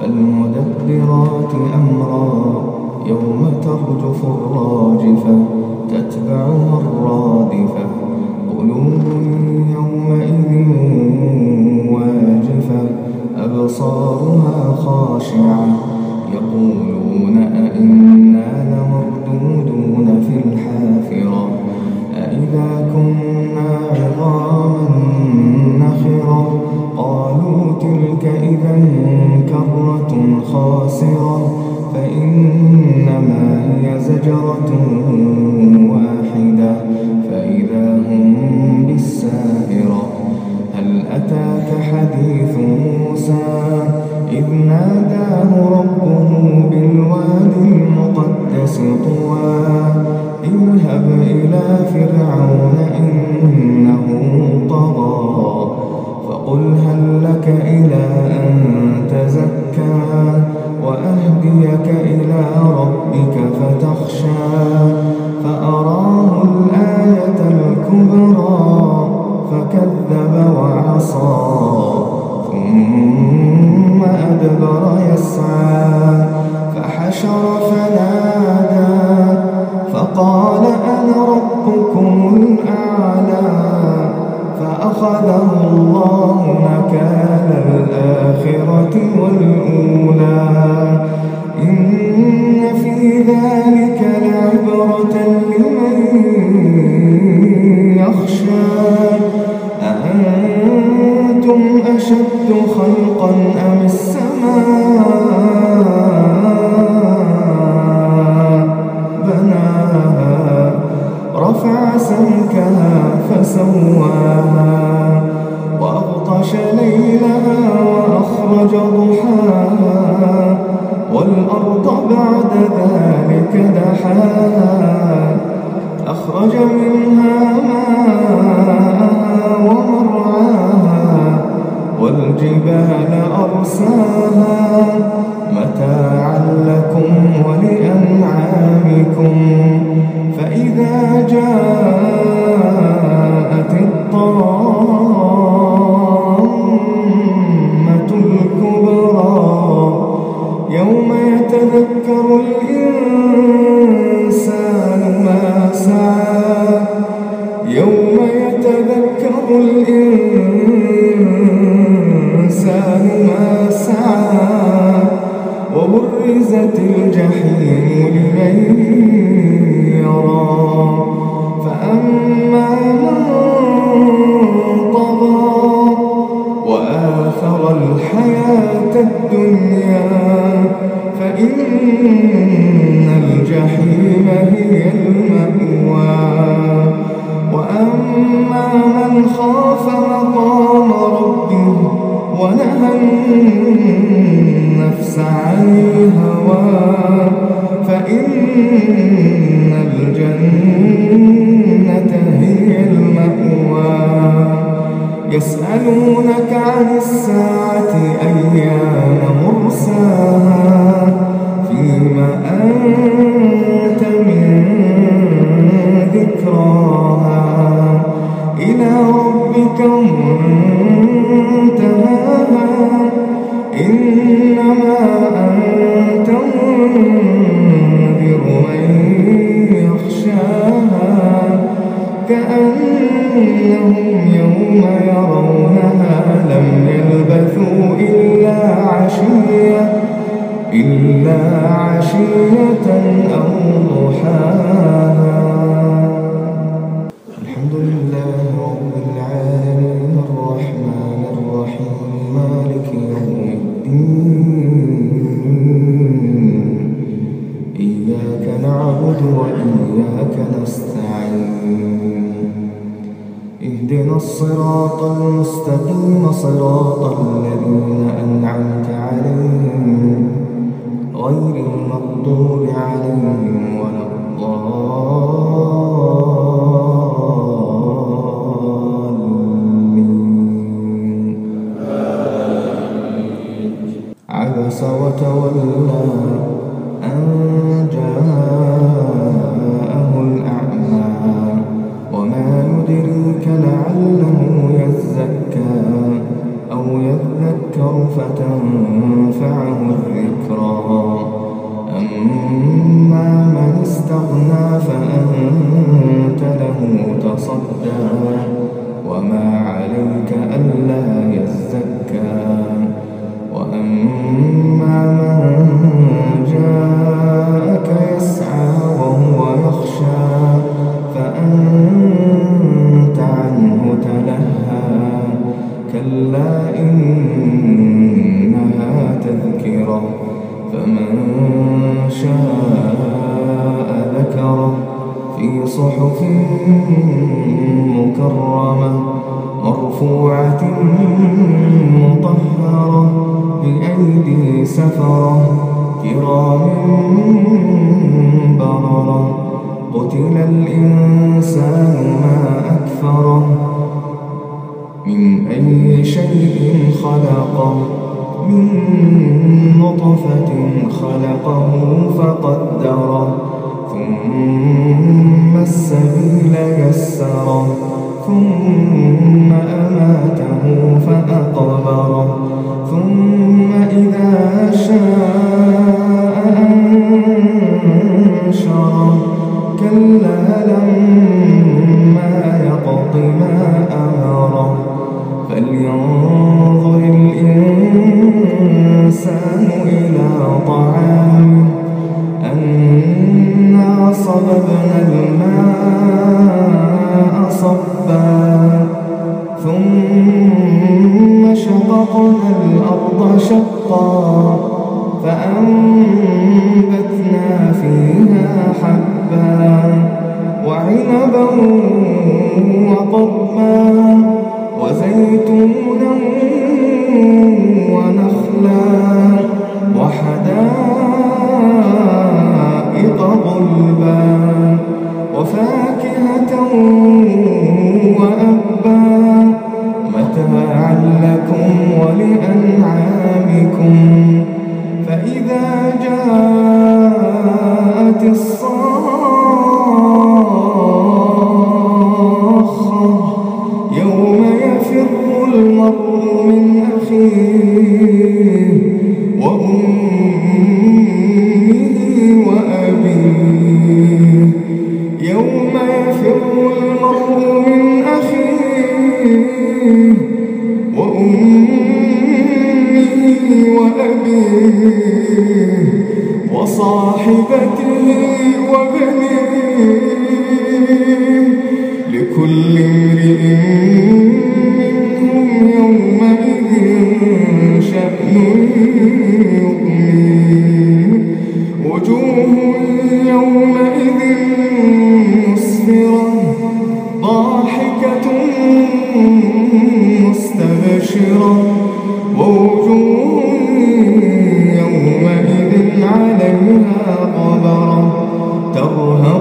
فالمدبرات أمرا يوم ترجف الراجفة تتبعها الرادفة قلوب يومئذ واجفة أبصارها خاشعة هي زجرة واحدة فإذا هم بالساهرة. هل أتاك حديث موسى؟ إذ ناداه ربه بالوادي المقدس طوى. اذهب إلى فكذب وعصى ثم أدبر يسعى. فحشر فنادى فقال أنا ربكم الأعلى فأخذه الله نكال يوم يتذكر الإنسان ما سعى وبرزت الجحيم لمن ونهى النفس عن الهوى فإن الجنة هي المأوى. يسألونك عن الساعة أيان مرساها؟ كأنهم يوم يرونها لم يلبثوا إلا عشية إلا عشية أو ضحاها. اهدنا الصراط المستقيم صراط الذين أنعمت عليهم غير المغضوب عليهم ولا الضالين. عبس وتولى أن جاءه يدريك لعله يزكى أو يذكر فتنفعه الذكرى. أما من استغنى فأنت له تصدى. وما عليك ألا يزكى. وأما من في صحف مكرمة مرفوعة مطهرة بأيدي سفرة كرام بررة قتل الإنسان ما أكفره من أي شيء خلقه من نطفة خلقه فقدره ثم السبيل يسره ثم أماته فأقبره ثم إذا شاء أنشره. كلا لما يقض ما أمره فلينظر الإنسان صببنا الماء صبا. ثم شققنا الأرض شقا فأنبتنا فيها حبا وعنبا وقضبا وزيتونا ونخلا وحدائق وصاحبته وبنيه لكل امرئ منهم يومئذ شأن يغنيه وجوه يومئذ مسفرة ضاحكة مستبشرة. ووجوه صبرا ترهب